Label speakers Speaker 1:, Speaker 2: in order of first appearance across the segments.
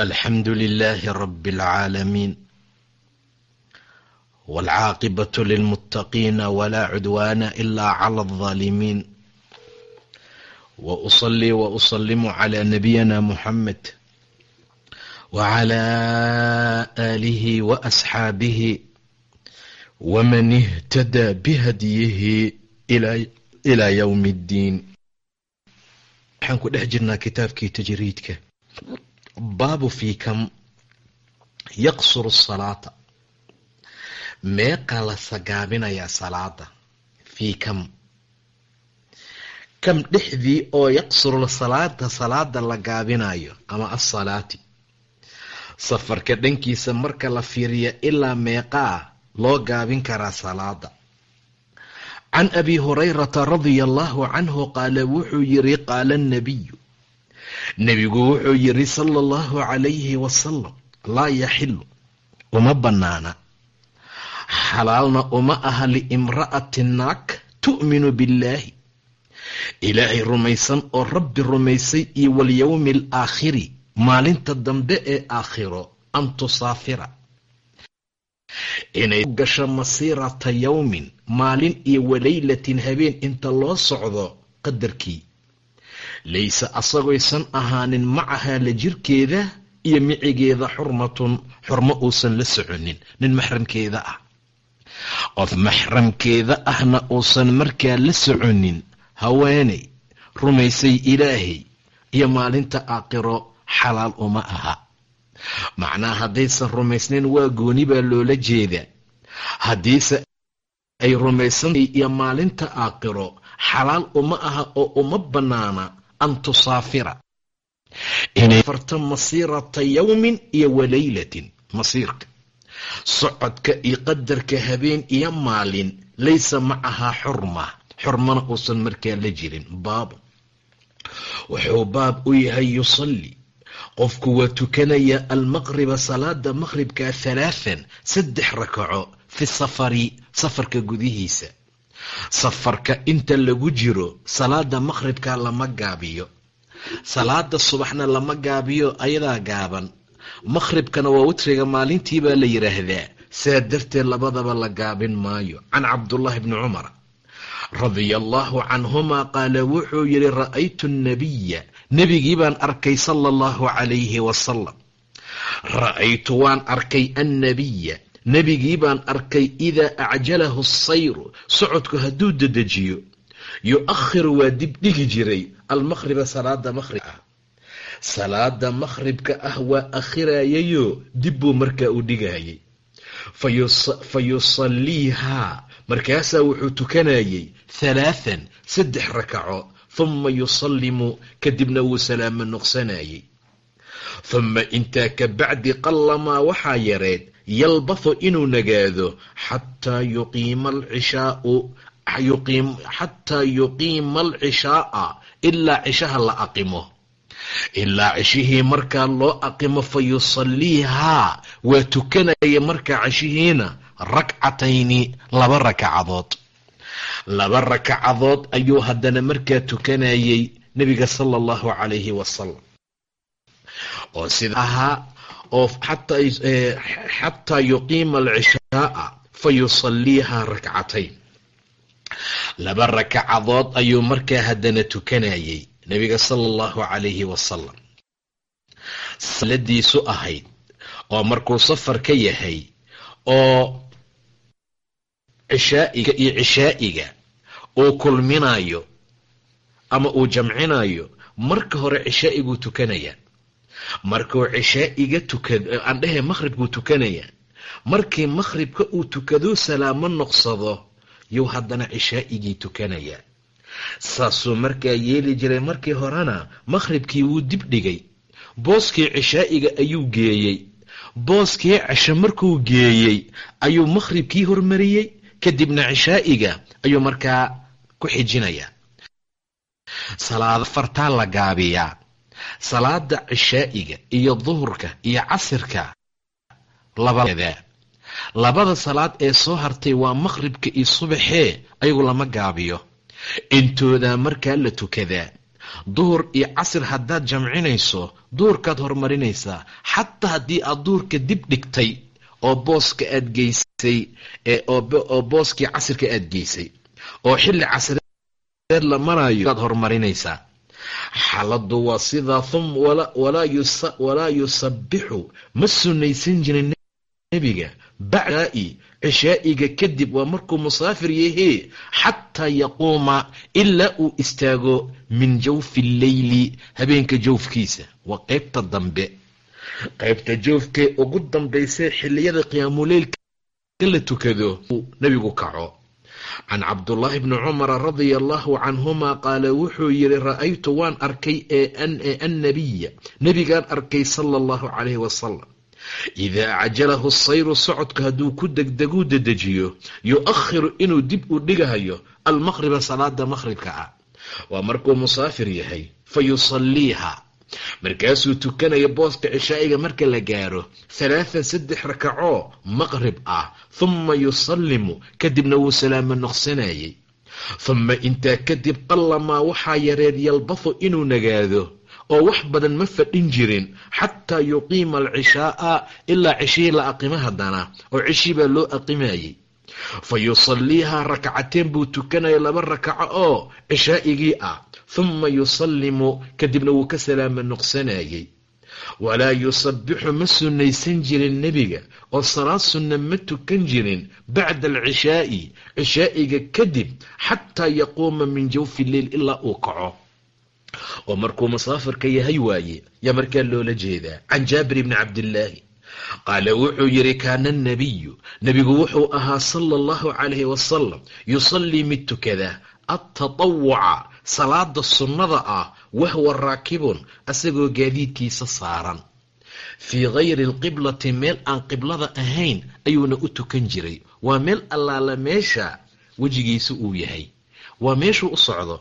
Speaker 1: الحمد لله رب العالمين والعاقبة للمتقين ولا عدوان إلا على الظالمين وأصلي وأسلم على نبينا محمد وعلى آله وأصحابه ومن اهتدى بهديه إلى يوم الدين waxaan ku dhex jirnaa kitaabkii tajriidka baabu fii kam yaqsuru salaata. Meeqa la sagaabinayaa salaada fii kam? Kam dhexdii oo yaqsuru salaata salaada la gaabinayo ama asalaati safarka dhankiisa marka la fiiriya ilaa meeqaa loo gaabin karaa salaada. Can abi hurayrata radia allahu canhu qaala wuxuu yiri qaala annabiyu nebigu wuxuu yiri sala allahu calayhi wasalam laa yaxilu uma bannaana. Xalaalna uma aha liimra'ati naag tu'minu billaahi. Ilaahay rumaysan oo rabbi rumaysay iyo walyowmi alaakhiri maalinta dambe ee aakhiro an tusaafira. Inay gasho masiirata yowmin maalin iyo walaylatin habeen inta loo socdo qadarkii layse asagoysan ahaanin macahaa la jirkeeda iyo micigeeda xurmatun xurmo uusan la soconin nin maxramkeeda ah qof maxramkeeda ahna uusan markaa la soconin haweenay rumaysay ilaahay iyo maalinta aakhiro xalaal uma aha macnaha haddaysan rumaysnayn waa gooni baa loola jeedaa haddiise ay rumaysantahay iyo maalinta aakhiro xalaal uma aha oo uma bannaana an tusaafira inay farto masiirata yowmin iyo walaylatin masiirka socodka iyo qadarka habeen iyo maalin laysa macahaa xurma xurmana uusan markaa la jirin baabo wuxuu baab u yahay yusalli qofku waa tukanaya almaqriba salaada maqribka halaathan saddex rakaco fi safari safarka gudihiisa safarka inta lagu jiro salaada maqribka lama gaabiyo. Salaada subaxna lama gaabiyo ayadaa gaaban. Maqhribkana waa witriga maalintii baa la yidhaahdaa saa darteed labadaba la gaabin maayo. Can cabdullaahi bni cumar radia allaahu canhumaa qaala wuxuu yidhi ra'aytu nnabiya nebigii baan arkay sala allahu calayhi wasalam ra'aytu waan arkay annabiya nebigii baan arkay idaa acjalahu asayru socodku hadduu dedejiyo yu-akhiru waa dibdhigi jiray almaqhriba salaada maqhrib ah. Salaada maqhribka ah waa akhirayayo dib buu markaa u dhigayay fa yusalliihaa markaasaa wuxuu tukanayay halaathan saddex rakaco huma yusallimu kadibna wuu salaamo noqsanayay huma intaa ka bacdi qallamaa waxaa yareed yalbathu inuu nagaado xataa yuqiima alcishaau xataa yuqiima alcishaaa ilaa cishaha la aqimo. Ilaa cishihii markaa loo aqimo fa yusalliihaa waa tukanaya markaa cishihiina rakcatayni laba rakacadood laba rakacadood ayuu haddana markaa tukanayay nebiga sala allahu calayhi wasalam oo sida ahaa oo xataa yuqiima alcishaaa fa yusalliihaa rakcatayn. Laba rakacadood ayuu markaa haddana tukanayay nebiga sala allahu calayhi wasalam saladiisu ahayd oo markuu safar ka yahay oo cishaa'iga iyo cishaa'iga uu kulminayo ama uu jamcinayo marka hore cishaa'iguu tukanayaa markuu cishaa'iga tukado aan dhehe maqhribkuu tukanayaa markii maqhribka uu tukaduu salaamo noqsado yuu haddana cishaa'igii tukanayaa saasuu markaa yeeli jiray markii horena maqhribkii wuu dib dhigay. Booskii cishaa'iga ayuu geeyey. Booskii cisho markuu geeyey ayuu makhribkii hormariyey. Kadibna cishaa'iga ayuu markaa ku xijinayaa salaado fartaa la gaabiyaa salaada cishaa'iga iyo duhurka iyo casirka labada labada salaad ee soo hartay waa makhribka iyo subaxee ayagu lama gaabiyo. Intoodaa markaa la tukadaa. Duhur iyo casir haddaad jamcinayso duhurkaad horumarinaysaa xataa haddii aad duhurka dib dhigtay oo booska aad geysay oo booskii casirka aad geysay. Oo xilli casreed la marayo aad horumarinaysaa xaaladdu waa sidaa walaa yusabbixu ma sunnaysan jirin nebiga bacdaa'i cishaa'iga kadib waa markuu musaafir yahee xataa yaquuma ilaa uu istaago min jawfi alleyli habeenka jawfkiisa. Waa qaybta dambe. Qaybta joofkee ugu dambaysay xilliyada qiyaamuleylka la tukado uu nebigu kaco can cabdullaahi bni cumara radia allahu canhuma qaala wuxuu yidhi ra'aytu waan arkay ee annabiya nebigaan arkay sala allahu calayhi wasalam idaa cajalahu sayru socodka hadduu ku degdeguu dedejiyo yu-akhiru inuu dib u dhigahayo almaqhriba salaada maqhribka ah waa markuu musaafir yahay fa markaasuu tukanaya booska cishaa'iga marka la gaaro halaathan saddex rakacoo maqrib ah humma yusallimu kadibna wuu salaamo noqsanayay humma intaa kadib qallamaa waxaa yareer yalbathu inuu nagaado oo wax badan ma fadhin jirin xataa yuqiima alcishaa'a ilaa cishihii la aqimo haddana oo cishii baa loo aqimayay fa yusalliihaa rakcateen buu tukanaya laba rakaco oo cishaa'igii ah humma yusallimu kadibna wuu ka salaamo noqsanayay walaa yusabbixu ma sunnaysan jirin nebiga oo salaad sunna ma tukan jirin bacda alcishaa'i cishaa'iga kadib xataa yaquuma min jawfi lleil ilaa uu kaco oo markuu musaafirka yahay waaye yaa markaa loola jeedaa can jaabir bni cabdillaahi qaala wuxuu yidhi kaana annabiyu nebigu wuxuu ahaa sala allahu calayhi wasalam yusallii mid tukada attatawuca salaada sunnada ah wahwa raakibun asagoo gaadiidkiisa saaran. Fii gayri alqiblati meel aan qiblada ahayn ayuuna u tukan jiray. Waa meel allaala meesha wejigiisa uu yahay. Waa meeshuu u socdo.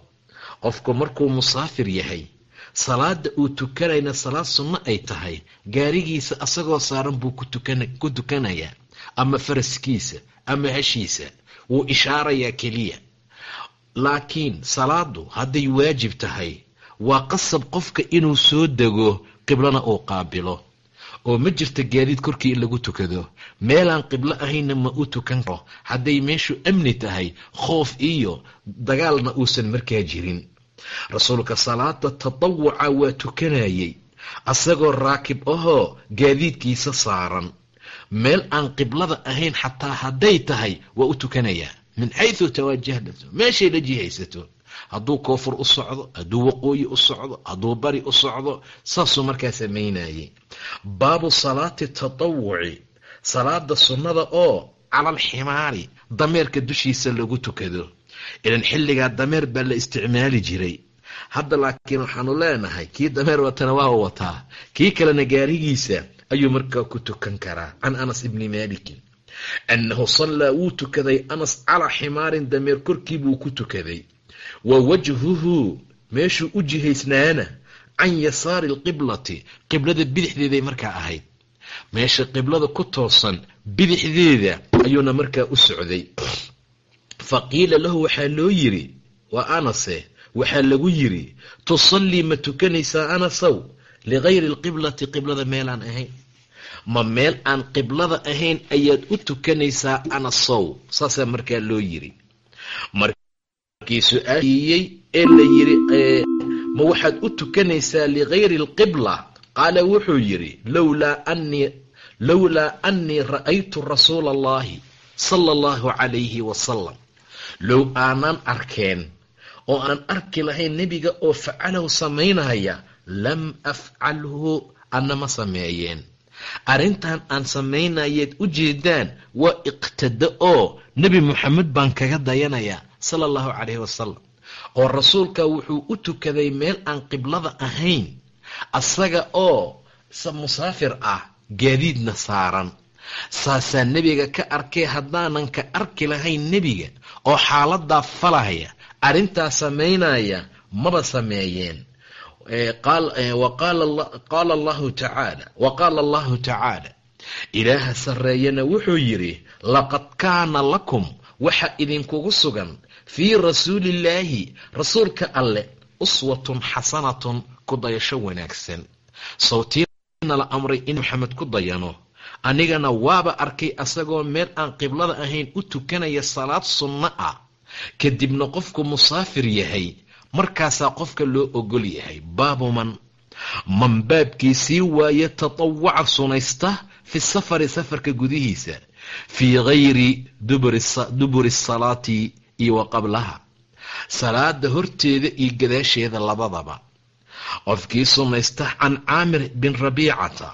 Speaker 1: Qofku markuu musaafir yahay salaada uu tukanayna salaad sunno ay tahay. Gaarigiisa asagoo saaran buu ku tukanayaa ama faraskiisa ama heshiisa wuu ishaarayaa keliya. Laakiin salaadu hadday waajib tahay waa qasab qofka inuu soo dego qiblana uu qaabilo. Oo ma jirta gaadiid korkii in lagu tukado? Meelaan qiblo ahaynna ma u tukan karo. Hadday meeshu amni tahay khoof iyo dagaalna uusan markaa jirin rasuulka salaada tatawuca waa tukanayay. Asagoo raakib ahoo gaadiidkiisa saaran. Meel aan qiblada ahayn xataa hadday tahay waa u tukanayaa. Min xaysu tawaajahdato meeshay la jihaysato. Hadduu koofur u socdo hadduu waqooyi u socdo hadduu bari u socdo saasuu markaa samaynayay baabu salaati tatawuci salaada sunnada oo calal ximaari dameerka dushiisa lagu tukado ilan xilligaa dameer baa la isticmaali jiray. Hadda laakiin waxaanu leenahay kii dameer watana waa u wataa. Kii kalena gaarigiisa ayuu markaa ku tukan karaa can anas ibni maalikin. Annahu sallaa wuu tukaday anas calaa ximaarin dameer korkii buu ku tukaday. Wa wajhuhu meeshuu u jihaysnaana can yasaari alqiblati qiblada bidixdeeday markaa ahayd. Meesha qiblada ku toosan bidixdeeda ayuuna markaa u socday fa qiila lahu waxaa loo yidhi waa anase waxaa lagu yidhi tusallii ma tukanaysaa anasow ligayri alqiblati qiblada meelaan ahayn. Ma meel aan qiblada ahayn ayaad u tukanaysaa anasow saasaa markaa loo yidhi. Markii su'aaliiyey ee la yidhi ma waxaad u tukanaysaa ligayri alqibla? Qaala wuxuu yidhi lowlaa anii lowlaa annii ra'aytu rasuula allahi sala allahu calayhi wasalam low aanan arkeen. Oo aanan arki lahayn nebiga oo facalahu samaynaya lam afcalhu annama sameeyeen. Arrintan aan samaynayeed u jeedaan waa iqtada oo nebi moxamed baan kaga dayanayaa sala allahu calayhi wasalam oo rasuulka wuxuu u tukaday meel aan qiblada ahayn asaga oo musaafir ah gaadiidna saaran. Saasaa nebiga ka arkay haddaanan ka arki lahayn nebiga oo xaaladaa falahaya arrintaa samaynaya maba sameeyeen. Wa qaala allahu tacaala ilaaha sarreeyana wuxuu yidhi laqad kaana lakum waxa idinkugu sugan fii rasuulillaahi rasuulka alleh uswatun xasanatun ku dayasho wanaagsan. Sawtiina la amray in maxamed ku dayano anigana waaba arkay asagoo meel aan qiblada ahayn u tukanaya salaad sunno ah. Kadibna qofku musaafir yahay. Markaasaa qofka loo ogol yahay. Baabu man baabkiisii waaye tatawaca sunaysta fi safari safarka gudihiisa fii gayri duburi salaati iyo wa qablaha. Salaada horteeda iyo gadaasheeda labadaba. Qofkii sunnaysta can caamir bin rabiicata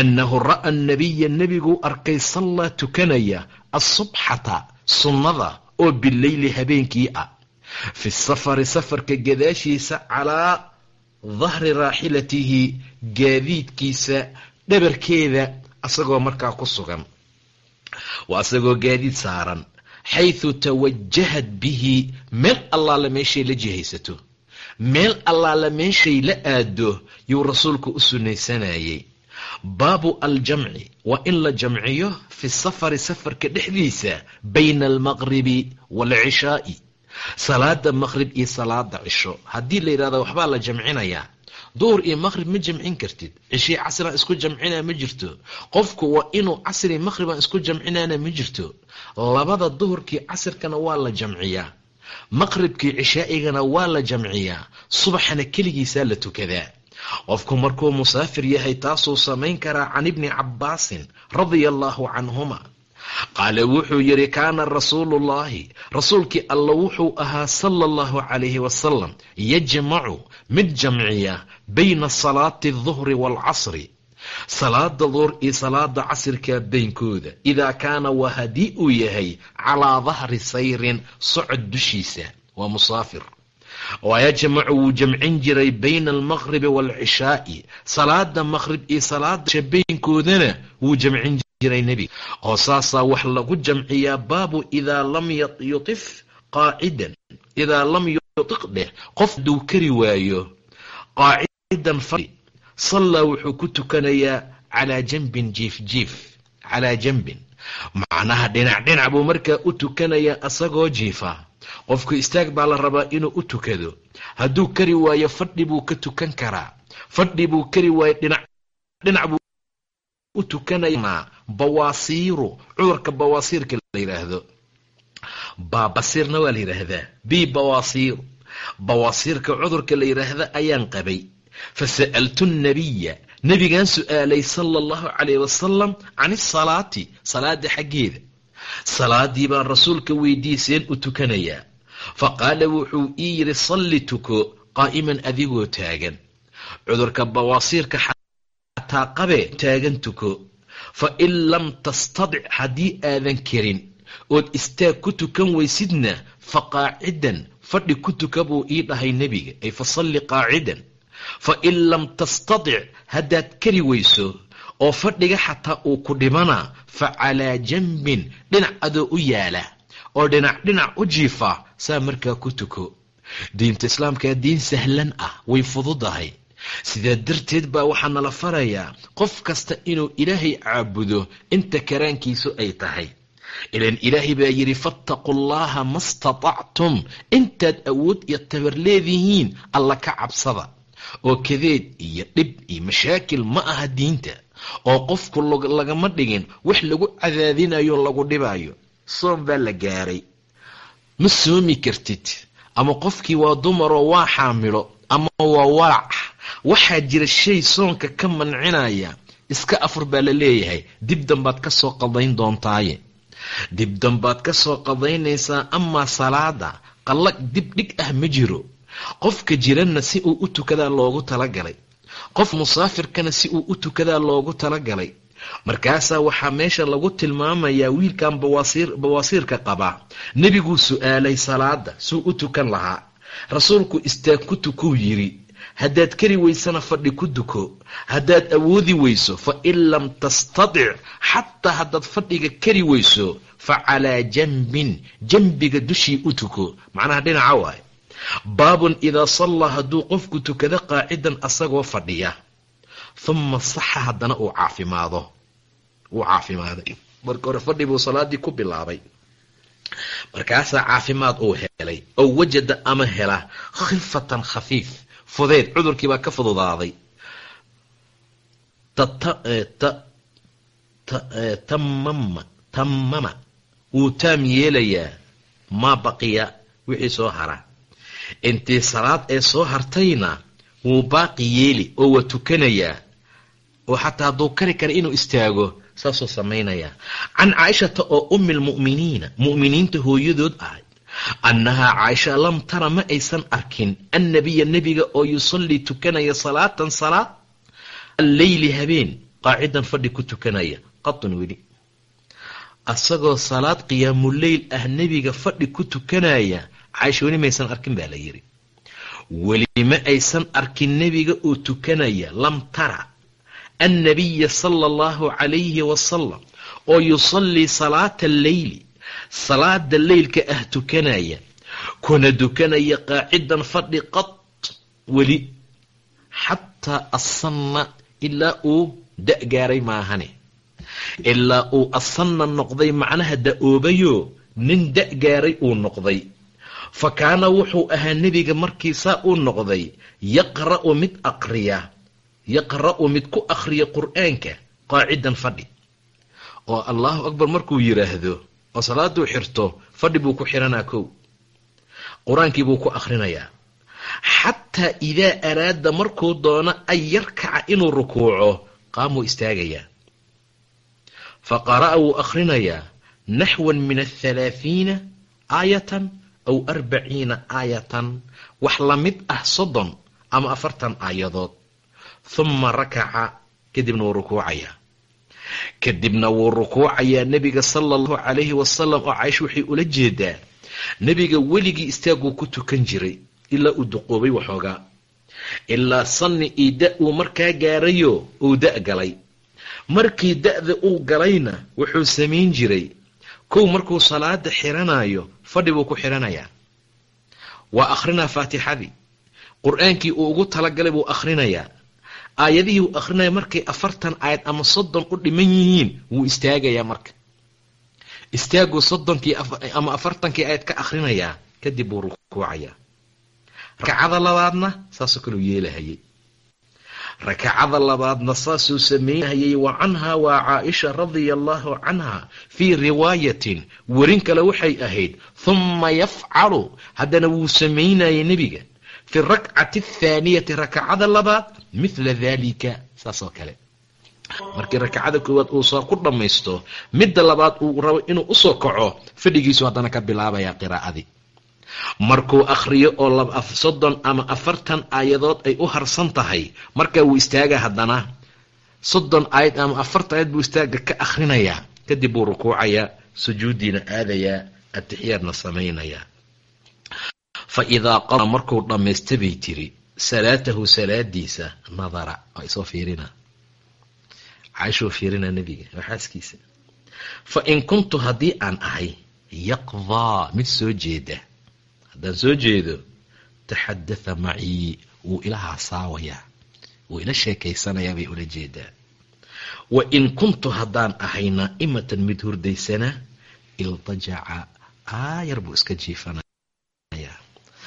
Speaker 1: annahu ra'a nabiya nebiguu arkay sallaa tukanaya asubxata sunnada oo bileyli habeenkii ah fi safari safarka gadaashiisa calaa dahri raaxilatihi gaadiidkiisa dhabarkeeda asagoo markaa ku sugan waa asagoo gaadiid saaran xaysu tawajahat bihi meel allaala meeshay la jihaysato meel allaala meeshay la aado yuu rasuulku u sunnaysanayay baabu aljamci waa in la jamciyo fi safari safarka dhexdiisa bayna almaqribi waalcishaa'i salaada maqrib iyo salaada cisho. Haddii la yidhahdo waxbaa la jamcinayaa duhur iyo maqrib ma jamcin kartid. Cishii casraan isku jamcinaa ma jirto. Qofku waa inuu casri maqribaan isku jamcinaana ma jirto. Labada duhurkii casirkana waa la jamciyaa. Maqribkii cishaa'igana waa la jamciyaa. Subaxana keligiisaa la tukadaa qofku markuu musaafir yahay taasuu samayn karaa can ibni cabbaasin radia allaahu canhuma. Qaala wuxuu yidhi kaana rasuuluullaahi rasuulkii alla wuxuu ahaa sala allahu calayhi wasalam yajmacu mid jamciya bayna salaati alduhri waalcasri salaada duhur iyo salaada casirka baynkooda idaa kaana waa haddii uu yahay calaa dahri sayrin socod dushiisa. Waa musaafir wayajmacu wuu jamcin jiray bayna almaqribi waalcishaa'i salaada maqrib iyo salaada shabaynkoodana wuu jamcin jiray nebiga oo saasaa wax lagu jamciyaa baabu idaa lam yutif qaacidan idaa lam yutiq dheh qof hadduu kari waayo qaacidan fadhi sallaa wuxuu ku tukanayaa calaa janbin jiif jiif calaa janbin macnaha dhinac dhinac buu markaa u tukanayaa asagoo jiifa. Qofku istaag baa la rabaa inuu u tukado. Hadduu kari waayo fadhi buu ka tukan karaa. Fadhi buu kari waayo dhinac dhinac buu u tukanaya. Bawaasiiru cudurka bawaasiirka la yidhaahdo baabasiirna waa la yidhaahdaa bi bawaasiiru. Bawaasiirka cudurka la yidhaahda ayaan qabay. Fa sa'altu nabiya nebigaan su'aalay sala allahu calayh wasalam can isalaati salaada xaggeeda. Salaadii baan rasuulka weydiiseen u tukanayaa. Fa qaala wuxuu ii yidhi salli tuko qaa'iman adigoo taagan. Cudurka bawaasiirka xataa qabe taagan tuko. Fa in lam tastadic haddii aadan karin ood istaag ku tukan weysidna fa qaacidan fadhi ku tuka buu ii dhahay nebiga. Ay fa salli qaacidan fa in lam tastadic haddaad kari weyso oo fadhiga xataa uu ku dhimana fa calaa janbin dhinac adoo u yaalla oo dhinac dhinac u jiifa saa markaa ku tuko. Diinta islaamkaa diin sahlan ah way fududahay sidaa darteed baa waxaa nala farayaa qof kasta inuu ilaahay caabudo inta karaankiisu ay tahay. Ilan ilaahay baa yidhi fattaqu llaha ma statactum intaad awood iyo tabar leedihiin alla ka cabsada oo kadeed iyo dhib iyo mashaakil ma aha diinta oo qofku lagama dhigin wax lagu cadaadinayo lagu dhibayo soom baa la gaaray. Ma soomi kartid ama qofkii waa dumaroo waa xaamilo ama waa walac waxaa jira shay soonka ka mancinaya iska afur baa la leeyahay. Dib dambaad ka soo qadayn doontaaye. Dib dambaad ka soo qadaynaysaa amaa salaada. Qallag dib dhig ah ma jiro qofka jiranna si uu u tukadaa loogu talagalay. Qof musaafirkana si uu u tukadaa loogu talagalay. Markaasaa waxaa meesha lagu tilmaamayaa wiilkan bawaasiirka qabaa. Nebiguu su'aalay salaada suu u tukan lahaa. Rasuulku istaag ku tukuu yidhi haddaad kari weysana fadhi ku duko haddaad awoodi weyso fa in lam tastatic xataa haddaad fadhiga kari weyso fa calaa janbin janbiga dushii u tuko. Macnaha dhinaca waaye baabun idaa sallaa hadduu qofku tukado qaacidan asagoo fadhiya huma saxa haddana uu caafimaado. Wuu caafimaaday marka hore fadhi buu salaadii ku bilaabay. Markaasaa caafimaad uu helay oo wajada ama hela khifatan khafiif fudeyd cudurkii baa ka fududaaday. Tamama tamama wuu taam yeelayaa maa baqiya wixii soo hara intii salaad ee soo hartayna wuu baaqi yeeli oo waa tukanayaa oo xataa hadduu kari kara inuu istaago saasuu samaynayaa can caaishata oo ummi lmu'miniina mu'miniinta hooyadood ahayd annahaa caaisha lam tara ma aysan arkin annabiya nebiga oo yusallii tukanaya salaatan salaad. Alleyli habeen qaacidan fadhi ku tukanaya qatun weli. Asagoo salaad qiyaamuleyl ah nebiga fadhi ku tukanaya caaisha weli maysan arkin baa la yidhi. Weli ma aysan arkin nebiga oo tukanaya lam tara annabiya sala allahu calayhi wasalam oo yusallii salaata alleyli salaada leylka ah tukanaya kuna tukanaya qaacidan fadhi qad weli xataa asanna ilaa uu da-gaaray maahane ilaa uu asanna noqday macnaha da'oobayo nin da-gaaray uu noqday fa kaana wuxuu ahaa nebiga markii saa uu noqday yaqra'u mid aqriya yaqra'u mid ku akhriya qur'aanka qaacidan fadhi. Oo allahu akbar markuu yidhaahdo oo salaaduu xirto fadhi buu ku xiranaa kow. Qur'aankii buu ku akhrinayaa xataa idaa araada markuu doono an yarkaca inuu rukuuco qaamuu istaagayaa. Fa qara'a wuu akhrinayaa naxwan min athalaathiina aayatan aw arbaciina aayatan wax la mid ah soddon ama afartan aayadood huma rakaca kadibna wuu rukuucayaa kadibna wuu rukuucayaa nebiga sala allahu calayhi wasalam oo caaisha waxay ula jeedaa nebiga weligii istaaguu ku tukan jiray ilaa uu duqoobay waxoogaa ilaa sanni io da uu markaa gaarayo uu da' galay markii da'da uu galayna wuxuu samayn jiray kow markuu salaada xiranayo fadhi buu ku xiranayaa. Waa akhrinaa faatixadii. Qur'aankii uu ugu talagalay buu akhrinayaa. Aayadihii uu akhrinaya markay afartan aayad ama soddon u dhiman yihiin wuu istaagayaa marka. Istaaguu soddonkii ama afartankii aayad ka akhrinayaa kadib buu rukuucayaa rakacada labaadna saasoo kaleu yeelahayay rakacada labaadna saasuu samaynahayay wa canhaa waa caaisha radia allahu canha fii riwaayatin. Werin kale waxay ahayd huma yafcalu. Haddana wuu samaynayay nebiga. Fi rakcati athaaniyati rakacada labaad mithla dalika saas oo kale. Markii rakacada koowaad uu soo ku dhammaysto midda labaad uu rabo inuu u soo kaco fadhigiisu haddana ka bilaabaya qiraa'adii markuu akhriyo oo soddon ama afartan aayadood ay u harsan tahay markaa wuu istaaga haddana. Soddon aayad ama afartan aayad buu istaaga ka akhrinayaa kadib buu rukuucayaa sujuuddiina aadayaa atixiyaadna samaynayaa fa idaa qada markuu dhammaysta bay tiri salaatahu salaadiisa nadara. Isoo fiirina. Caaishuu fiirina nebiga waa fa in kuntu haddii aan ahay yaqdaa mid soo jeeda haddaan soo jeedo taxadatha macii wuu ila haasaawayaa wuu ila sheekaysanayaa bay ula jeedaa. Wa in kuntu haddaan ahay naa'imatan mid hurdaysana iltajaca aayar buu iska jiifanayaa.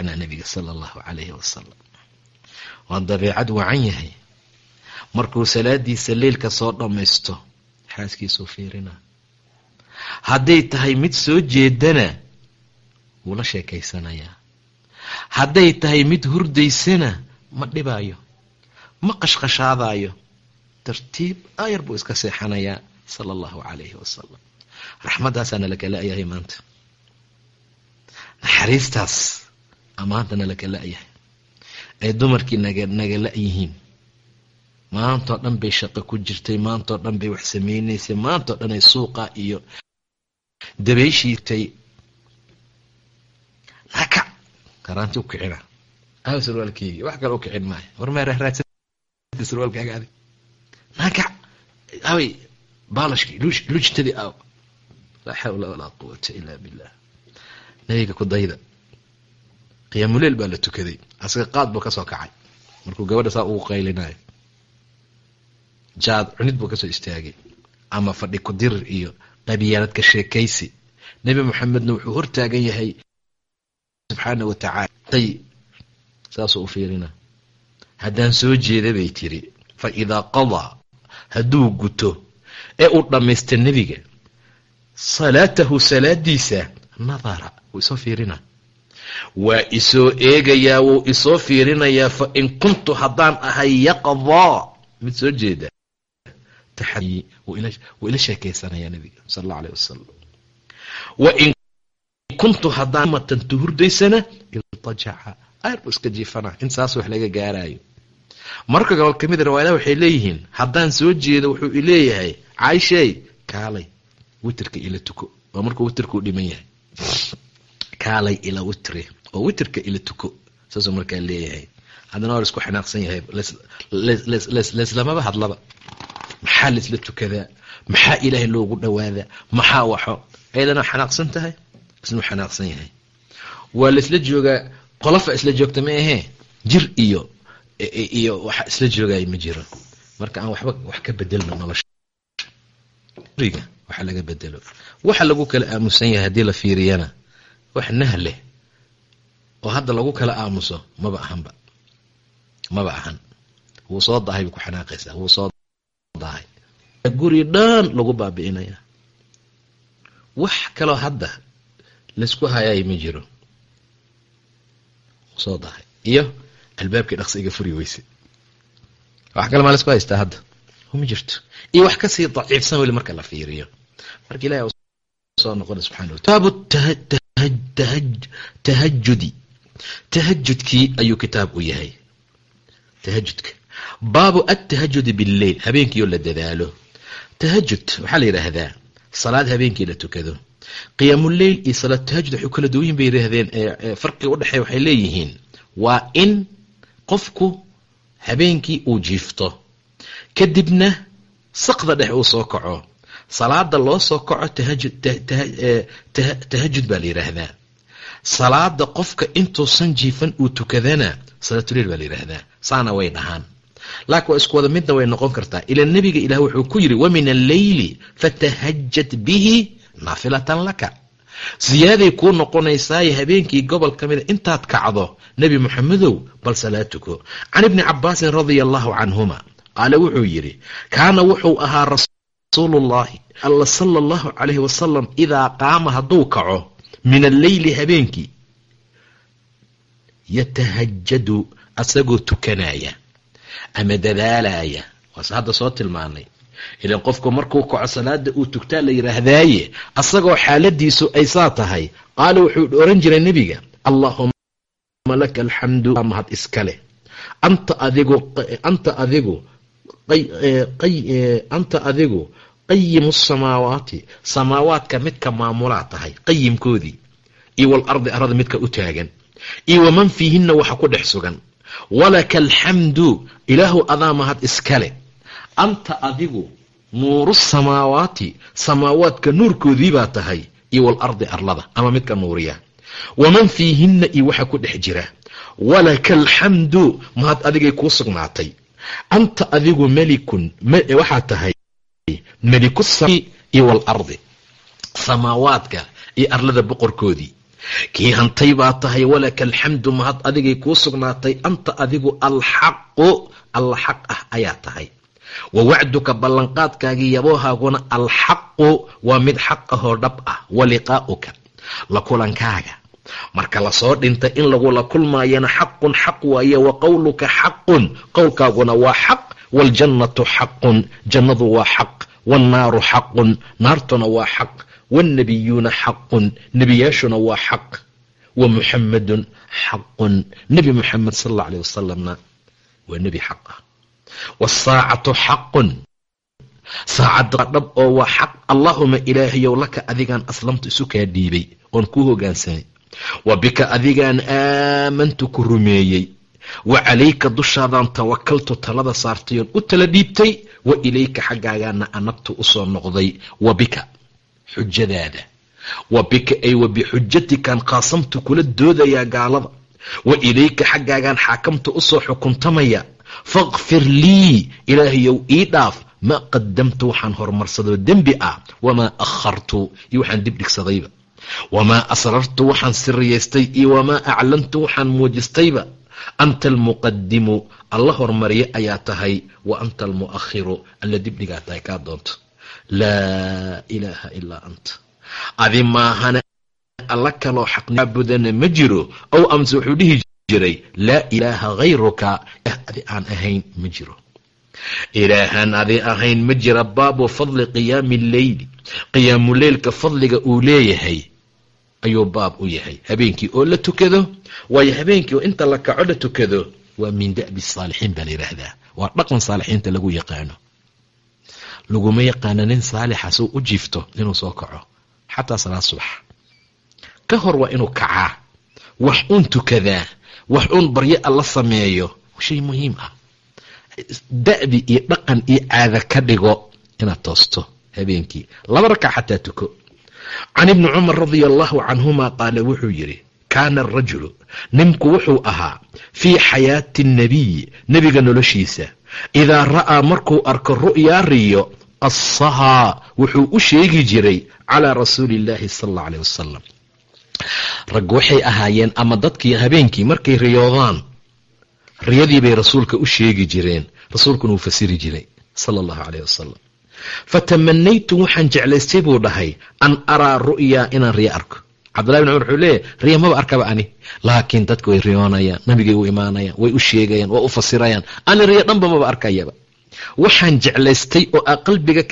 Speaker 1: Nabiga sala allahu calayhi wasalam waa dabeecad wacan yahay. Markuu salaadiisa leylka soo dhammaysto xaaskiisuu fiirina hadday tahay mid soo jeedana wuu la sheekaysanayaa hadday tahay mid hurdaysana ma dhibaayo ma qashqashaadaayo. Tartiib aayar buu iska seexanayaa sala allahu calayhi wasalam raxmaddaasaa nala kala-yahay maanta. Naxariistaas maanta nala kala-yahay ay dumarkii naga naga la-yihiin maantoo dhan bay shaqo ku jirtay maantoo dhan bay wax samaynaysay maantoo dhan ay suuqa iyo dabayshiitay karaanti u kicina. Aaw sarwaalkeygi wax kale u kicin maayo. War maa raaraadsanta sarwaalkaaga adig naakac awey baalashkii lujtadii aaw. Laa xawla walaa quwata ila billah nabiga ku dayda. Qiyaamuleyl baa la tukaday. Asaga qaad buu ka soo kacay. Markuu gabadha saa ugu qaylinayo. Jaad cunid buu ka soo istaagay. Ama fadhi kudirir iyo qabiyaanadka sheekaysi. Nebi moxamedna wuxuu hortaagan yahay subxaana wa tacaala ay saasuu u fiirina. Haddaan soo jeeda bay tiri fa idaa qadaa hadduu guto ee uu dhammaysta nebiga salaatahu salaadiisa nadara wuu isoo fiirina. Waa isoo eegayaa wuu isoo fiirinayaa fa in kuntu haddaan ahay yaqdaa mid soo jeeda. Wuu ila sheekaysanayaa nebiga sala allau aleyh wasalam kuntu haddaan matan tuhurdaysana iltajaca ayr buu iska jiifanaa in saas wax laga gaaraayo marka gobol ka mid riwaayadaha waxay leeyihiin haddaan soo jeedo wuxuu ileeyahay caaishey kaalay witerka ila tuko waa markuu witerka u dhiman yahay kaalay ila witre oo witerka ila tuko saasuu markaa leeyahay haddana waa la isku xanaaqsan yahay leeslamaba hadlaba maxaa laisla tukadaa maxaa ilaahay loogu dhawaadaa maxaa waxo ayadana xanaaqsan tahay isnuu xanaaqsan yahay. Waa laisla joogaa qolofa isla joogta ma ahee? Jir iyo iyo waxa isla joogaya ma jiro. Marka aan waxba wax ka bedelno nolosha. Riga laga bedelo waxa lagu kala aamusan yahay haddii la fiiriyana wax nah leh. Oo hadda lagu kala aamuso maba ahanba. Maba ahan. Wuu soo dahay bay ku xanaaqaysaa. Wuu soo dahay. Guri dhan lagu baabi'inaya. Wax kaloo hadda laysku hayaay ma jiro. Soo dahay. Iyo albaabkii dhaqsi iga furi weyse wax kale maa laysku haystaa hadda? Ma jirto. Iyo wax ka sii daciifsan weli marka la fiiriyo. Marka ilahi soo noqona subxana wataala tahajudi tahajudkii ayuu kitaab u yahay. Tahajudka baabu atahajudi billeil habeenkii oo la dadaalo. Tahajud waxaa la yidhaahdaa salaad habeenkii la tukado qiyaamuleyl iyo salaad tahajud waxay kala duwan bay yidhaahdeen farqiga udhexeeya waxay leeyihiin. Waa in qofku habeenkii uu jiifto kadibna saqda dhex uu soo kaco salaada loo soo kaco tahajud baa la yidhaahdaa. Salaada qofka intuusan jiifan uu tukadana salaatuleyl baa la saana way dhahaan laakiin waa isku wada midna way noqon kartaa. Ila nebiga ilaah wuxuu ku yidhi wa min alleyli fatahajad bihi naafilatan laka. Ziyaaday kuu noqonaysaaye habeenkii gobol ka mida intaad kacdo nebi moxamedow bal salaa tuko can ibni cabaasin radia allahu canhuma qaale wuxuu yidhi kaana wuxuu ahaa rasuulullahi alla sala allahu calayhi wasalam idaa qaama hadduu kaco min alleyli habeenkii. Yatahajadu asagoo tukanaya ama dadaalaya waase hadda soo tilmaanay ilan qofku markuu kaco salaada uu tugtaa la yidhaahdaaye asagoo xaaladiisu ay saa tahay. Qaala wuxuu oran jiray nebiga allahuma laka alxamdu mahad iska leh. Anta adigu anta adigu anta adigu qayimu samaawaati samaawaadka midka maamulaa tahay qayimkoodii iyo walardi arada midka u taagan. Iyo waman fiihinna waxa ku dhex sugan. Walaka alxamdu ilaahu adaa mahad iskale anta adigu nuuru samaawaati samaawaadka nuurkoodii baa tahay iyo walardi arlada ama midka nuuriya. Waman fiihinna iyo waxa ku dhex jira. Walaka alxamdu mahad adigay kuu sugnaatay. Anta adigu melikun waxaa tahay meliku iyo samaawaadka iyo arlada boqorkoodii. Kii hantay baa tahay walaka alxamdu mahad adigay kuu sugnaatay. Anta adigu alxaqu alla xaq ah ayaa tahay wa wacduka ballanqaadkaagii yaboohaaguna alxaqu waa mid xaq ahoo dhab ah wa liqaa'uka la kulankaaga. Marka la soo dhintay in lagula kulmaayana xaqun xaq waaye wa qowluka xaqun qowlkaaguna waa xaq waaljannatu xaqun jannadu waa xaq wannaaru xaqun naartuna waa xaq wannabiyuuna xaqun nebiyaashuna waa xaq wa muxamadun xaqun nebi muxamed sal alla aleh wasalamna waa nebi xaq ah waasaacatu xaqun saacadda dhab oo waa xaq allaahuma ilaahayow laka adigaan aslamtu isu kaa dhiibay oon kuu hogaansanay wa bika adigaan aamantu ku rumeeyey wa calayka dushaadaan tawakaltu talada saartayoon u tala dhiibtay wa ilayka xaggaagaana anabtu u soo noqday wa bika xujadaada wa bika ay wa bixujatikan qaasamtu kula doodayaa gaalada wa ilayka xaggaagaan xaakamta u soo xukuntamaya fakfir lii ilaahayow ii dhaaf. Maa qadamtu waxaan horumarsadoo dembi ah. Wamaa akhartu iyo waxaan dib dhigsadayba wamaa asrartu waxaan siriyaystay iyo wamaa aclantu waxaan muujistayba. Anta almuqadimu alla hormariye ayaa tahay. Wa anta almu'akhiru alla dibdhigaa tahay kaa doonto. Laa ilaaha ilaa anta adi maahane alla kaloo xaqnaabudana ma jiro. Ow amse wuxuu dhihi jiray laa ilaaha hayruka eh adi aan ahayn ma jiro. Ilaahaan adi ahayn ma jira baabu fadli qiyaami alleyli qiyaamuleylka fadliga uu leeyahay ayuu baab u yahay. Habeenkii oo la tukado waayo habeenkii oo inta la kaco la tukado waa min da'bi saalixiin baa la yidhaahdaa. Waa dhaqan saalixiinta lagu yaqaano. Laguma yaqaano nin saalixa suu u jiifto inuu soo kaco xataa salaad subax. Ka hor waa inuu kacaa wax uun tukadaa wax uun baryo alla sameeyo shay muhiim ah. Da'bi iyo dhaqan iyo caada ka dhigo inaad toosto habeenkii. Laba rakac xataa tuko. Can ibni cumar radia allahu canhuma qaala wuxuu yidhi kaana arajulu ninku wuxuu ahaa fii xayaati annabiyi nebiga noloshiisa. Idaa ra'aa markuu arko ru'yaa riyo qasahaa wuxuu u sheegi jiray calaa rasuuli illaahi sala allau aleyh wasalam rag waxay ahaayeen ama dadkii habeenkii markay riyoodaan riyadii bay rasuulka u sheegi jireen. Rasuulkuna uu fasiri jiray sala allahu caleyh wasalam fatamanaytu waxaan jeclaystay buu dhahay an araa ru'yaa inaan riyo arko. Cabdullahi bin cumar wuxuu leeyahy riya maba arkaba ani. Laakiin dadka way riyoonayaan nabigay u imaanayaan way u sheegayaan waa u fasirayaan. Ani riyo dhanba maba arkayaba. Waxaan jeclaystay oo aa qalbiga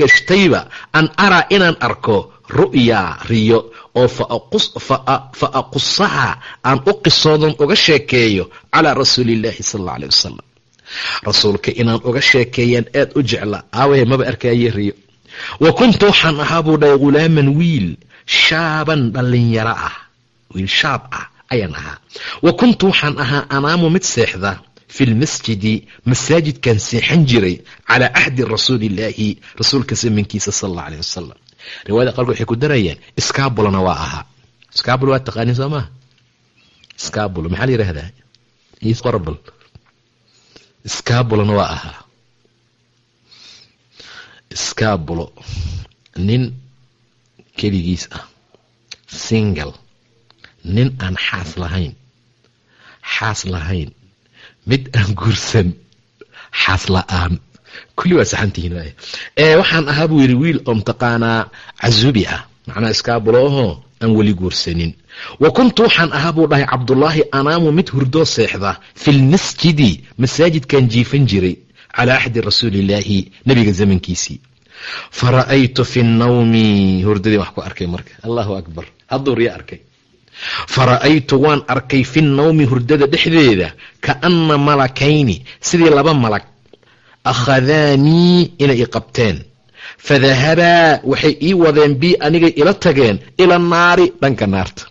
Speaker 1: an araa inaan arko ru'yaa riyo oo fa aqusaha aan u qisoodan uga sheekeeyo calaa rasuuli illaahi sala alla aleh wasalam rasuulka inaan uga sheekeeyaan aad u jecla aawahe maba arkaaye riyo. Wa kuntu waxaan ahaa buu dhahay ghulaaman wiil shaaban dhallinyaro ah. Wiil shaab ah ayaan ahaa. Wa kuntu waxaan ahaa anaamu mid seexda fi lmasjidi masaajidkan seexan jiray calaa cahdi rasuuliillaahi rasuulka zamankiisa sala alla wasalam riwaayada qaarkood waxay ku darayaan iskaabulona waa ahaa. Iskaabul waa taqaaniin soo maha iskaabul maxaa la yidhahdaa isqorbal iskaabulona waa ahaa. Iskaabulo nin keligiis ah single. Nin aan xaas lahayn xaas lahayn. Mid aan guursan xaas la'aan kulli waa saxantihiin waxaan ahaa buu yidhi wiil oo mataqaanaa cazubi ah. Macnaa iskaabulo ahoo aan weli guursanin. Wa kuntu waxaan ahaa buu dhahay cabdullaahi anaamu mid hurdoo seexda. Fi lmasjidi masaajidkan jiifan jiray calaa axdi rasuuliillaahi nebiga zamankiisii. Fa ra'aytu fi nnawmi. Hurdadii wax ku arkay marka. Allahu akbar. Hadduu riyo arkay. Fa ra'aytu waan arkay fi nnawmi hurdada dhexdeeda kaanna malakayni sidii laba malag akhadaanii inay i qabteen fadahabaa waxay ii wadeen bii anigay ila tageen ila naari dhanka naarta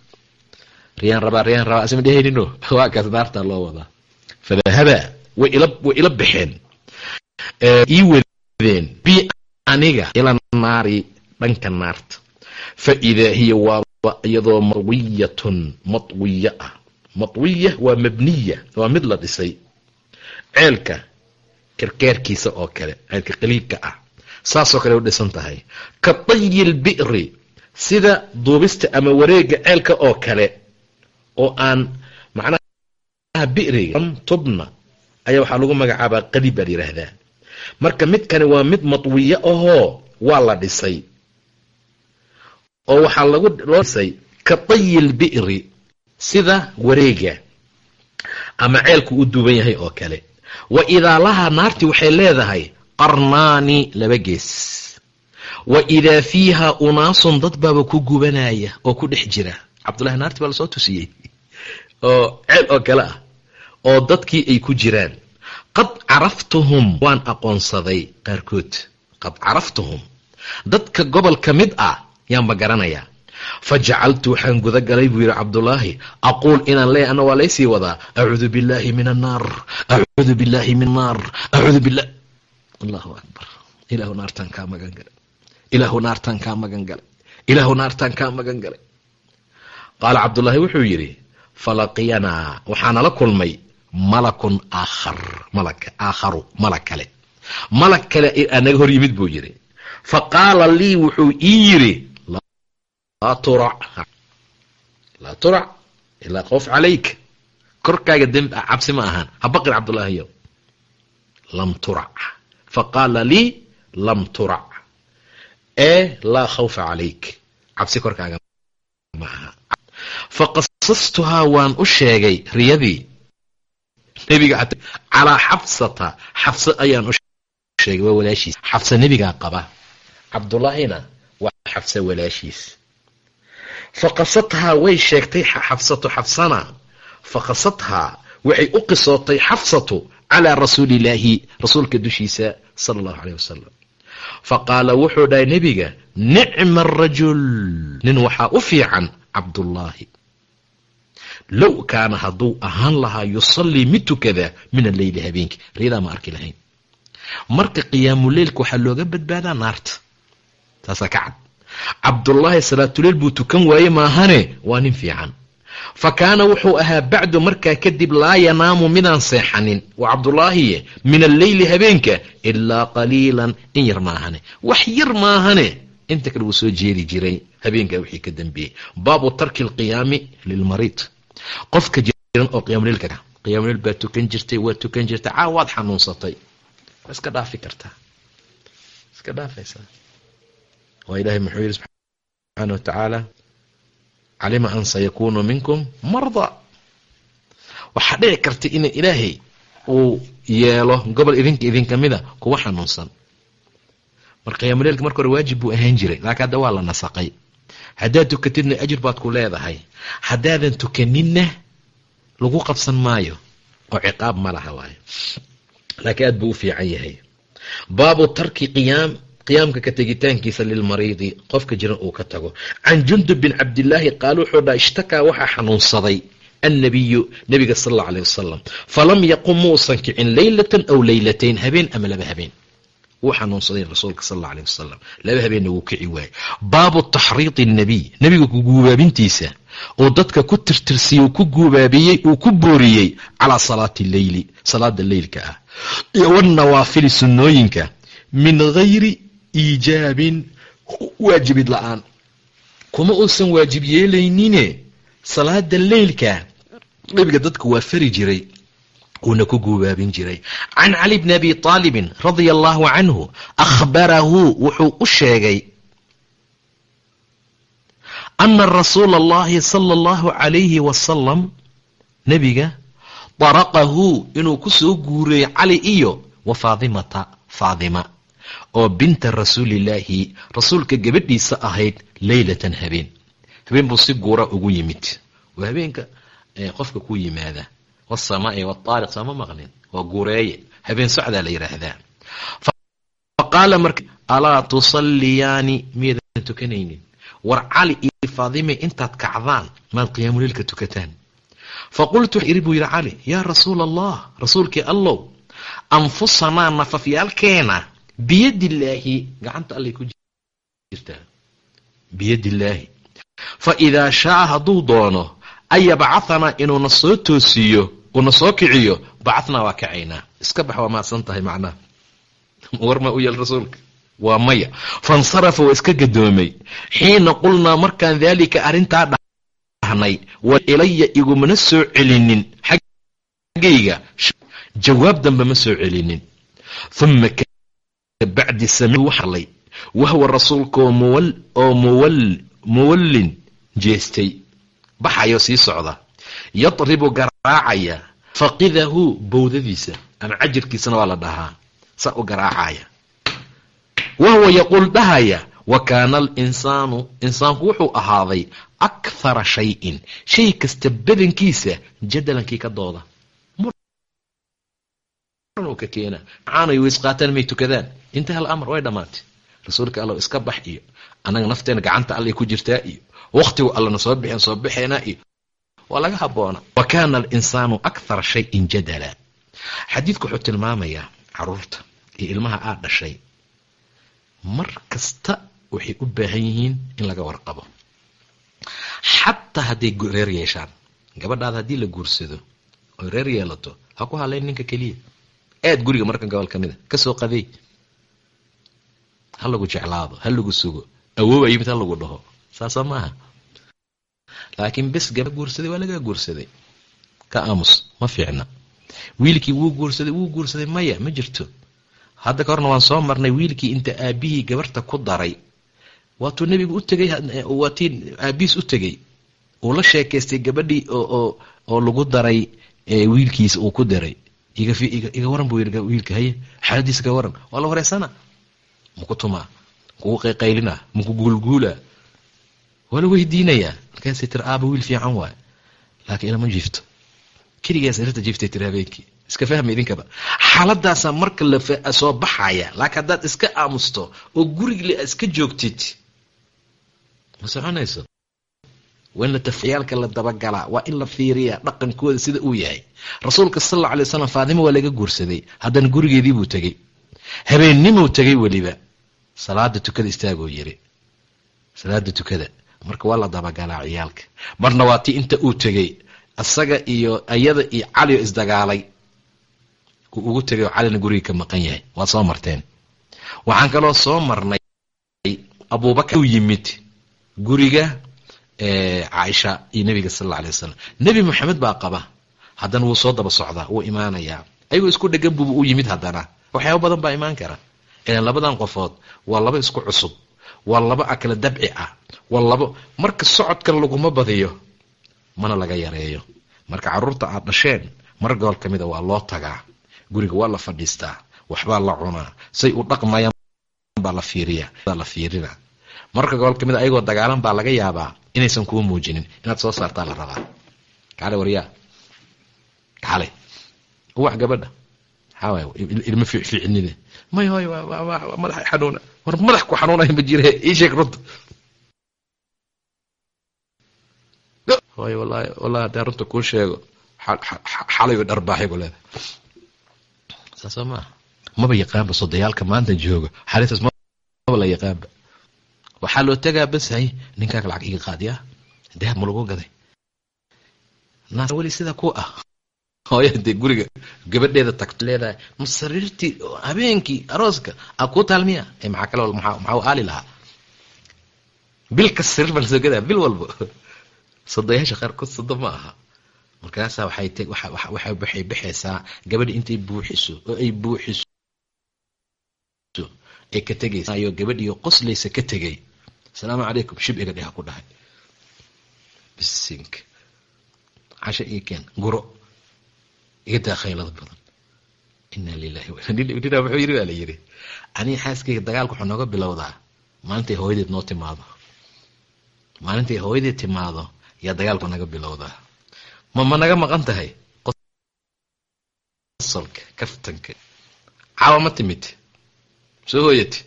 Speaker 1: riyaan rabaa riyaan rabaa asma dhehaynino waa kaas naartaa loo wadaa fadahabaa way ila baxeen ii wadeen bi aniga ila naari dhanka naarta fa idaa hiya waaba iyadoo matwiyatun matwiya ah matwiya waa mabniya waa mid la dhisay ceelka kerkeerkiisa oo kale ceelka qaliibka ah. Saasoo kale u dhisan tahay ka dayi lbi'ri sida duubista ama wareega ceelka oo kale oo aan macnaha bi'riga tubna ayaa waxaa lagu magacaabaa qaliib baa la yidhaahdaa marka midkani waa mid matwiyo ahoo waa la dhisay oo waxaa lagu loo dhisay ka dayi lbi'ri sida wareega ama ceelku u duuban yahay oo kale wa idaa lahaa naarti waxay leedahay qarnaani laba gees. Wa idaa fiiha unaasun dad baaba ku gubanaya oo ku dhex jira. Cabdullahi naarti baa la soo tusiyey. Oo ceel oo kale ah oo dadkii ay ku jiraan. Qad caraftuhum waan aqoonsaday qaarkood. Qad caraftuhum. Dadka gobol ka mid ah yaanba garanayaa fajacaltu waxaan guda galay buu yidhi cabdullaahi aquul inaan leeyahy ana waa laysii wadaa acuudu billahi min annaar acuudu billahi min naar acuudu billah allahu akbar. Ilaahu naartaan kaa magan galay. Ilaahu naartaan kaa magan galay. Ilaahu naartaan kaa magan galay. Qaala cabdullaahi wuxuu yidhi falaqiyanaa waxaanala kulmay malakun aakhar malaka aakharu malag kale. Malag kale naga hor yimid buu yidhi. Fa qaala lii wuxuu ii yidhi laa turac. Laa turac. Ilaa qof calayk. Korkaaga dembi ah cabsi ma ahaan ha baqin cabdullaahiyo lam turac. Fa qaala lii lam turac. Ee laa khawfa calayk. Cabsi korkaaga ma aha. Fa qasastuhaa waan u sheegay riyadii. Nebiga calaa xabsata xabse ayaan u sheegay waa walaashiis. Xabse nebigaa qaba. Cabdullaahina waa xabse walaashiis fa qasadhaa way sheegtay xabsatu xabsana fa qasadhaa waxay u qisootay xabsatu calaa rasuulillaahi rasuulka dushiisa sala allahu caleyh wasalam fa qaala wuxuu dhahay nebiga nicma arajul nin waxaa u fiican cabdullaahi. Low kaana hadduu ahaan lahaa yusallii mid tukada min alleyli habeenkii. Riyadaa ma arki lahayn. Marka qiyaamuleylka waxaa looga badbaadaa naarta. Taasaa ka cad cabdullaahi salaatuleyl buu tukan waaye maahane? Waa nin fiican. Fa kaana wuxuu ahaa bacdu markaa kadib laa yanaamu midaan seexanin. Waa cabdullaahiye min alleyli habeenka ilaa qaliilan in yar maahane. Wax yar maahane. Inta kale wuu soo jeedi jiray habeenkaa wixii ka dambeeyey. Baabu tarki alqiyaami lilmariid. Qofka jiran oo qiyamleylka qiyamleyl baad tukan jirtay waad tukan jirtay. Caa waad xanuunsatay. Waa iska dhaafi kartaa. Iska dhaafaysaa waa ilaahay muxuu yidhi subxaana wa tacaala calima an sayakuunu minkum marda. Waxaa dhici karta in ilaahay uu yeelo gobol idinka idinka mida kuwa xanuunsan. Mar qiyaamuleylka marka hore waajib buu ahaan jiray laakiin hadda waa la nasaqay. Haddaad tukatidna ajir baad ku leedahay. Haddaadan tukaninna lagu qabsan maayo oo ciqaab ma laha waayo. Laakiin aad buu u fiican yahay. Baabu tarki qiyaam qiyaamka ka tegitaankiisa lilmariidi qofka jiran uu ka tago. Can jundub bin cabdillaahi qaal wuxuu dhaha ishtakaa waxaa xanuunsaday annabiyu nabiga sal alla aleh wasalam falam yaqum muusan kicin leylatan aw leylatayn habeen ama laba habeen. Wuu xanuunsaday rasuulka sal alla aleh wasalam laba habeenna wuu kici waaye baabu taxriidi nabiy nebiga ku guubaabintiisa oo dadka ku tirtirsiye uu ku guubaabiyey uu ku booriyey calaa salaati leyli salaada leylka ah. Iyo wanawaafili sunnooyinka min gayri iijaabin waajibid la'aan. Kuma uusan waajib yeelaynine salaada leylka. Nebiga dadka waa fari jiray uuna ku guubaabin jiray. Can cali bni abi aalibin radia allahu canhu akhbarahu wuxuu u sheegay ana rasuula allahi sala allahu calayhi wasalam nebiga daraqahu inuu ku soo guuriyey cali iyo wa faadimata faadima oo binta rasuulillaahi rasuulka gabadhiisa ahayd leylatan habeen. Habeen buu si guura ugu yimid. Waa habeenka qofka ku yimaada. Wasamaa'i waariq sooma maqlin waa guureeye. Habeen socdaa la yidhaahdaa faqaala marka alaa tusalliyaani? Miyadan tukanaynin. War cali iyo faadime intaad kacdaan maad qiyaamuleylka tukataan. Faqultu iri buu yidhi cali yaa rasuula allah rasuulkii allow anfusanaa nafafyaalkeena biyadillaahi gacanta allay ku jirtaa biyadillaahi fa idaa shaaa hadduu doono an yabcahanaa inuuna soo toosiiyo uuna soo kiciyo bacathnaa waa kacaynaa iska bax waa maadsan tahay macnaha war ma u yeel rasuulka waa maya fansarafa waa iska gadoomay xiina qulnaa markaan daalika arrintaa dhahnay wa ilaya igumana soo celinin xaggayga jawaab dambe ma soo celinin uma kabacdi sami waxalay wahwa rasuulkaoo muwal oo muwal muwallin jeestay baxayo sii socda yadribu garaacaya faqidahu bowdadiisa ama cajirkiisana waa la dhahaa saa u garaacaya wahuwa yaquul dhahaya wa kaana alinsaanu insaanku wuxuu ahaaday akhara shayin shay kasta badankiisa jadalankii ka dooda ka keena macaanay ways qaataan may tukadaan. Intaha alamar way dhammaatay rasuulka allow iska bax iyo annaga nafteena gacanta allay ku jirtaa iyo wakhtigu allana soo bixeen soo baxeena iyo waa laga habboona. Wa kaana alinsaanu akthara shayin jadala. Xadiidku wuxuu tilmaamayaa carruurta iyo ilmaha aad dhashay. Mar kasta waxay u baahan yihiin in laga warqabo. Xataa hadday reer yeeshaan gabadhaada haddii la guursado oy reer yeelato ha ku halayn ninka keliya aad guriga marka gobol ka mid a ka soo qadeey ha lagu jeclaado ha lagu sugo. Awooba yimid ha lagu dhaho. Saasoo maaha laakiin bes gaba guursaday waa lagaa guursaday. Ka aamus ma fiicna. Wiilkii wuu guursaday wuu guursaday maya ma jirto. Hadda ka horna waan soo marnay wiilkii inta aabihii gabarta ku daray. Waatuu nebigu u tegay waatii aabihiis u tegey uu la sheekaystay gabadhii oo oo lagu daray wiilkiisa uu ku daray iga waran buu yii wiilka haye xaaladiisa ka waran. Waa la wareysana maku tumaa. Makugu qayqaylina. Maku guulguula. Waa la weydiinayaa. Markaasay tiri aaba wiil fiican waay. Laakiin ilama jiifto. Keligaas irta jiiftay tiri habeenkii. Iska fahma idinkaba xaaladaasaa marka la soo baxaya laakiin haddaad iska aamusto oo gurigile iska joogtid ma soconayso waa in la tafciyaalka la dabagalaa waa in la fiiriyaa dhaqankooda sida uu yahay. Rasuulka sal alla alay wasalam faadimo waa laga guursaday. Haddana gurigeedii buu tegey. Habeennimuu tegay weliba. Salaada tukada istaagoo yiri. Salaada tukada. Marka waa la dabagalaa ciyaalka. Marna waa tii inta uu tegey. Isaga iyo ayada iyo calioo isdagaalay uu ugu tegay oo calina guriga ka maqan yahay. Waad soo marteen. Waxaan kaloo soo marnay abubakar uu yimid guriga caaisha iyo nebiga sal alla alay wasalam nebi moxamed baa qaba. Haddana wuu soo daba socdaa wuu imaanayaa ayagoo isku dhegan buuba u yimid haddana. Waxyaaba badan baa imaan kara. Ilan labadan qofood waa laba isku cusub waa laba akala dabci ah waa labo marka socodka laguma badiyo mana laga yareeyo. Marka carruurta aad dhasheen mar gobol ka mida waa loo tagaa. Guriga waa la fadhiistaa waxbaa la cunaa. Say u dhaqmayaan baa la fiiriya la fiirina. Marka gobol ka mida ayagoo dagaalan baa laga yaabaa inaysan kuu muujinin inaad soo saartaa la rabaa. Kaale waryaa kaale. Uwax gabadha maxaa ilma fiicnide may hoy madaxa xanuuna. War madax ku xanuunaya ma jire ii sheeg runta hoy wallahi wallahi haddaan runta kuu sheego xalayo dharbaaxay ku leedahay saasoo maaha maba yaqaanba sodayaalka maanta jooga. Xalintaas maba la yaqaanba waxaa loo tegaa bas hay lacag iga qaadiya dahab ma lagu gaday? Naas weli sida ku ah. Hooya dee guriga gabadheeda tagto. Leedahay ma sariirtii habeenkii arooska a kuu taalmiya maxaa kale maxaa aali lahaa? Bil sariir baa la soo gadaa bil walba sodayaasha qaarkood sodo ma aha. Markaasaa waxay waxay baxaysaa gabadha intay buuxiso oo ay buuxiso ay ka tegaysayo gabadhiyo qoslaysa ka tegay. Asalaamu calaykum shib iga dheha ku dhahay. Bisink casha io keen guro. Iga daa badan. Ina lilahi nina wuxuu yiri baa la yiri aniga xaaskayga dagaalka wuxuu nooga bilowdaa. Maalintay hooyadeed noo timaado. Maalintay hooyadeed timaado yaa dagaalku naga bilowdaa. Ma ma naga maqan tahay? Qosolka kaftanka. Caawa ma timid soo hooyati.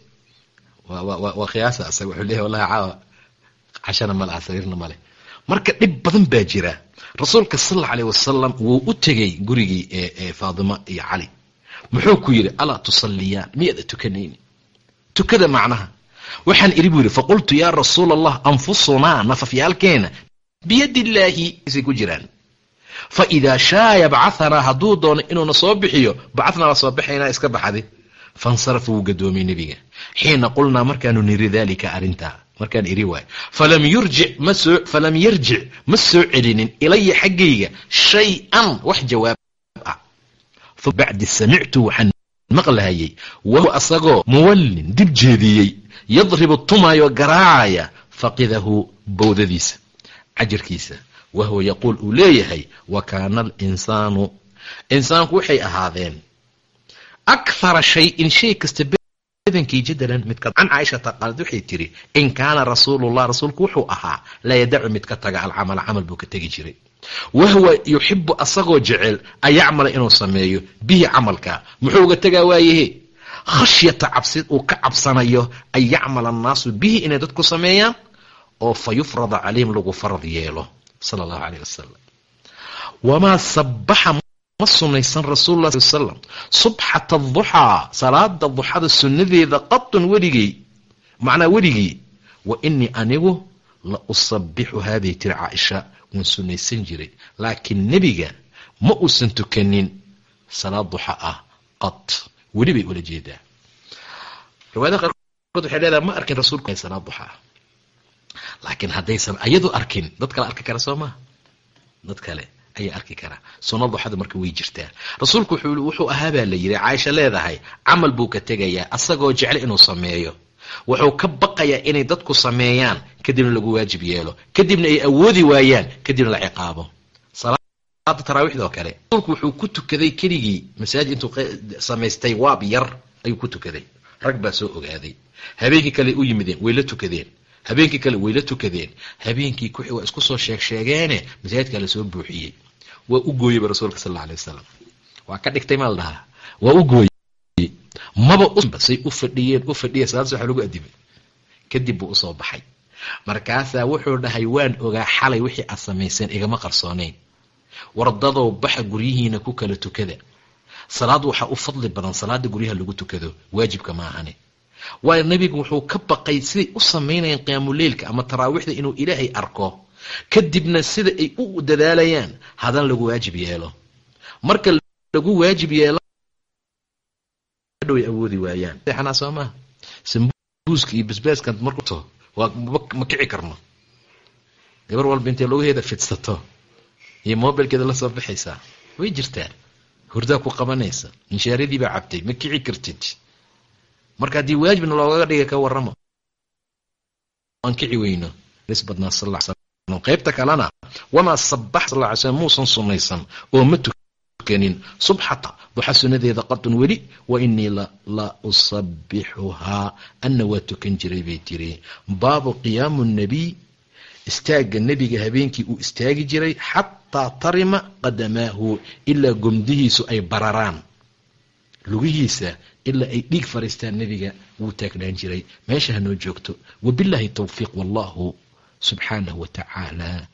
Speaker 1: Waa khiyaasa asaga wuxuu leeyahy wallahi caawa. Cashana male ah sariirna male marka dhib badan baa jira. Rasuulka sal alla aleyh wasalam wuu u tegay gurigii ee faadima iyo cali muxuu ku yidhi alaa tusalliyaan? Miyaada tukanayni? Tukada macnaha. Waxaan iri buu yidhi faqultu yaa rasuula allah anfusunaa nafafyaalkeena illaahi isay ku jiraan. Fa idaa shaaya hadduu doono inuuna soo bixiyo bacathnaa waa soo baxaynaa iska baxdi fansarafa wuu gadoomiyey nebiga xiina qulnaa markaanu niri dalika arrintaa markaan iri waay falam yarjic ma soo celinin ilaya xaggayga shay-an wax jawaab ah bacdi samictu waxaan maqlahayay wahuwa asagoo muwallin dib jeediyey yadribu tumaayoo garaacaya faqidahu bowdadiisa cajirkiisa wahuwa yaquul uu leeyahay wa kaana alinsaanu insaanku waxay ahaadeen akhara shayin shay kasta badankii jadalan midka can caaishata qaalad waxay tiri in kaana rasuulullah rasuulku wuxuu ahaa la yadacu mid ka taga alcamala camal buu ka tegi jiray wahuwa yuxibu asagoo jecel an yacmala inuu sameeyo bihi camalka muxuu uga tegaa waayahe khashyata cabsid uu ka cabsanayo an yacmala annaasu bihi inay dadku sameeyaan oo fa yufrada calayhim lagu farad yeelo sala allahu caleyh wasalam wamaa sabaxa ma sunaysan rasuulu lah sal slam subxata aduxaa salaada duxada sunnadeeda qatun weligey macnaa weligii wa inii anigu la usabixuhaa bay tiri caaisha waan sunaysan jiray. Laakiin nebiga ma uusan tukanin salaad duxa ah qad weli bay ula jeedaa. Riwaayadaha qaarkood waxay leedahay ma arkin rasuulku salaad duxa ah laakiin haddaysan ayadu arkin dad kale arki kara soo maha dad kale ayaa arki karaa sunna duxada marka way jirtaa rasuulku wuxuu ahaa baa la yidhi caaisha leedahay camal buu ka tegayaa asagoo jecle inuu sameeyo. Wuxuu ka baqayaa inay dadku sameeyaan kadibna lagu waajib yeelo. Kadibna ay awoodi waayaan kadibna la ciqaabo. Salaada taraawiixda oo kale. Rasuulku wuxuu ku tukaday keligii masaajid intuu samaystay waab yar ayuu ku tukaday. Rag baa soo ogaaday. Habeenkii kale u yimideen way la tukadeen habeenkii kale way la tukadeen. Habeenkii waa isku soo sheeg sheegeene masaajidkaa la soo buuxiyey. Waa u gooyeyba rasuulka sal alla alay wasalam waa ka dhigtay maa la dhahaa waa u gooyey. Maba say u fadhiyeen u fadhiyeen salaaddas waxa lagu adimay kadib buu u soo baxay. Markaasaa wuxuu dhahay waan ogaa xalay wixii aad samayseen igama qarsoonayn wardadow baxa guryihiina ku kala tukada. Salaad waxaa u fadli badan salaada guryaha lagu tukado waajibka maahane waayo nebigu wuxuu ka baqay siday u samaynayaan qiyaamuleylka ama taraawiixda inuu ilaahay arko. Kadibna sida ay u dadaalayaan haddana lagu waajib yeelo. Marka lagu waajib yeelo way awoodi waayaan. Xanaa soo sambuuska iyo basbaaskan markuto waa ma kici karno. Gabar walba intay logaheeda fidsato iyo mobilkeeda la soo baxaysaa way jirtaa hurdaa ku qabanaysa inshaaradii baa cabtay ma kici kartid marka haddii waajibna loogaga dhiga ka warramo aan kici weyno. Slam qaybta kalena wamaa sabax sal ly slm muusan sunnaysan oo ma tukanin. Subxata duxa sunnadeeda qadun weli wa inii la usabixuhaa anna waa tukan jiray bay tiri. Baabu qiyaamu nabiy istaagga nebiga habeenkii uu istaagi jiray xataa tarima qadamaahu ilaa gomdihiisu ay bararaan lugihiisa ilaa ay dhiig fariistaan nebiga wuu taagnaan jiray. Meesha hanoo joogto. Wabilaahi towfiiq wallahu subxaanahu wa tacaala